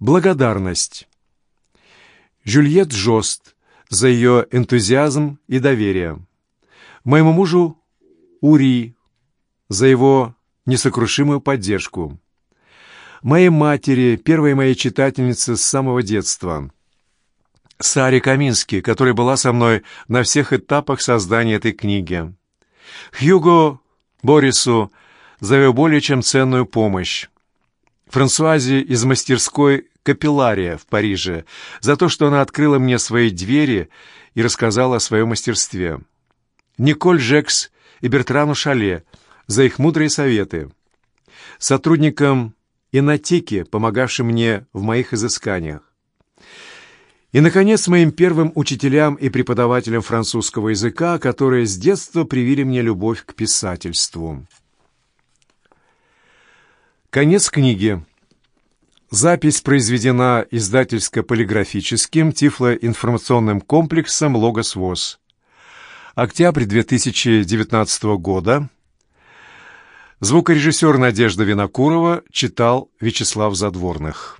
Благодарность. Жюльет Жост за ее энтузиазм и доверие. Моему мужу Ури за его несокрушимую поддержку. Моей матери, первой моей читательнице с самого детства. Саре Камински, которая была со мной на всех этапах создания этой книги. Хьюго Борису за ее более чем ценную помощь. Франсуазе из мастерской «Капиллария» в Париже за то, что она открыла мне свои двери и рассказала о своем мастерстве. Николь Жекс и Бертрану Шале за их мудрые советы. Сотрудникам Инотеки, помогавшим мне в моих изысканиях. И, наконец, моим первым учителям и преподавателям французского языка, которые с детства привили мне любовь к писательству. Конец книги. Запись произведена издательско-полиграфическим тифлоинформационным комплексом «Логос ВОЗ». Октябрь 2019 года. Звукорежиссер Надежда Винокурова читал Вячеслав Задворных.